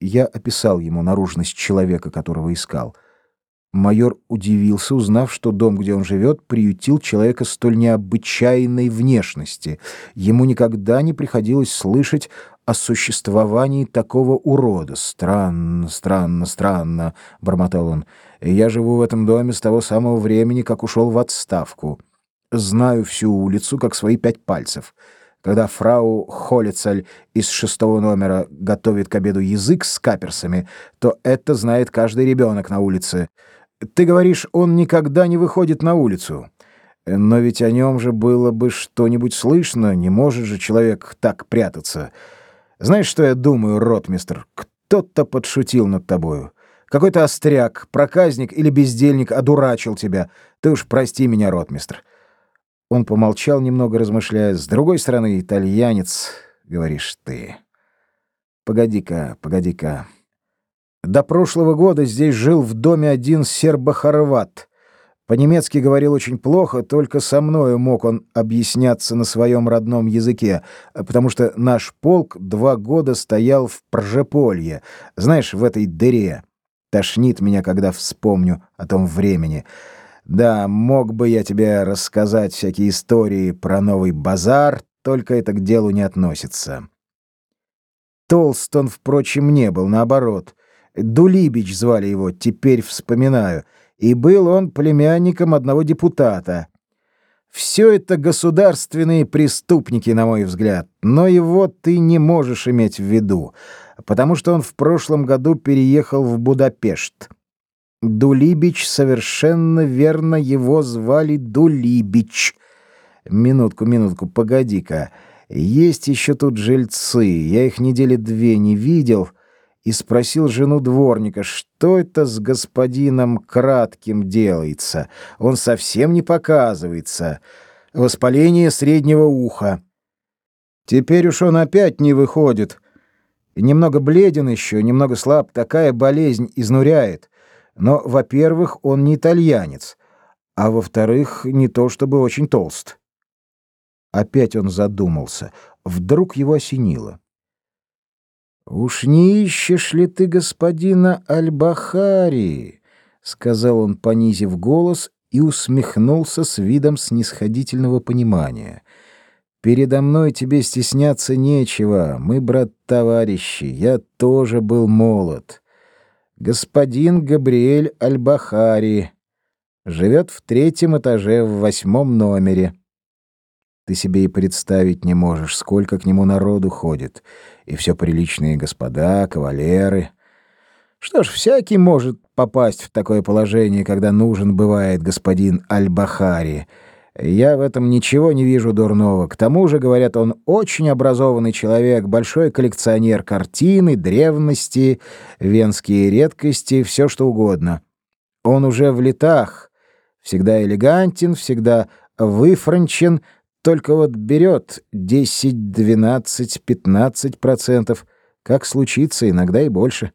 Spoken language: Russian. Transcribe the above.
Я описал ему наружность человека, которого искал. Майор удивился, узнав, что дом, где он живет, приютил человека столь необычайной внешности. Ему никогда не приходилось слышать о существовании такого урода. «Странно, странно, странно», — бормотал он. «Я живу в этом доме с того самого времени, как ушел в отставку. Знаю всю улицу, как свои пять пальцев». Когда фрау Холицаль из шестого номера готовит к обеду язык с каперсами, то это знает каждый ребенок на улице. Ты говоришь, он никогда не выходит на улицу. Но ведь о нем же было бы что-нибудь слышно, не может же человек так прятаться. Знаешь, что я думаю, ротмистр? Кто-то подшутил над тобою. Какой-то остряк, проказник или бездельник одурачил тебя. Ты уж прости меня, ротмистр. Он помолчал немного, размышляя. С другой стороны, итальянец, говоришь ты. Погоди-ка, погоди-ка. До прошлого года здесь жил в доме один сербо-хорват. По-немецки говорил очень плохо, только со мною мог он объясняться на своем родном языке, потому что наш полк два года стоял в Пржеполье, знаешь, в этой дыре. Тошнит меня, когда вспомню о том времени. Да, мог бы я тебе рассказать всякие истории про новый базар, только это к делу не относится. Толст он, впрочем, не был, наоборот. Дулибич звали его, теперь вспоминаю. И был он племянником одного депутата. Все это государственные преступники, на мой взгляд, но его ты не можешь иметь в виду, потому что он в прошлом году переехал в Будапешт. Дулибич совершенно верно его звали Дулибич. Минутку, минутку, погоди-ка. Есть еще тут жильцы. Я их недели две не видел и спросил жену дворника, что это с господином кратким делается. Он совсем не показывается. Воспаление среднего уха. Теперь уж он опять не выходит. Немного бледен еще, немного слаб. Такая болезнь изнуряет. Но, во-первых, он не итальянец, а во-вторых, не то чтобы очень толст. Опять он задумался. Вдруг его осенило. «Уж не ищешь ли ты господина Альбахари?» — сказал он, понизив голос, и усмехнулся с видом снисходительного понимания. «Передо мной тебе стесняться нечего. Мы, брат-товарищи, я тоже был молод господин Габриэль Альбахари. Живет в третьем этаже в восьмом номере. Ты себе и представить не можешь, сколько к нему народу ходит. И все приличные господа, кавалеры. Что ж, всякий может попасть в такое положение, когда нужен бывает господин Аль-Бахари — я в этом ничего не вижу дурного. К тому же, говорят, он очень образованный человек, большой коллекционер картины, древности, венские редкости, все что угодно. Он уже в летах, всегда элегантен, всегда выфранчен, только вот берет 10, 12, 15 процентов, как случится, иногда и больше.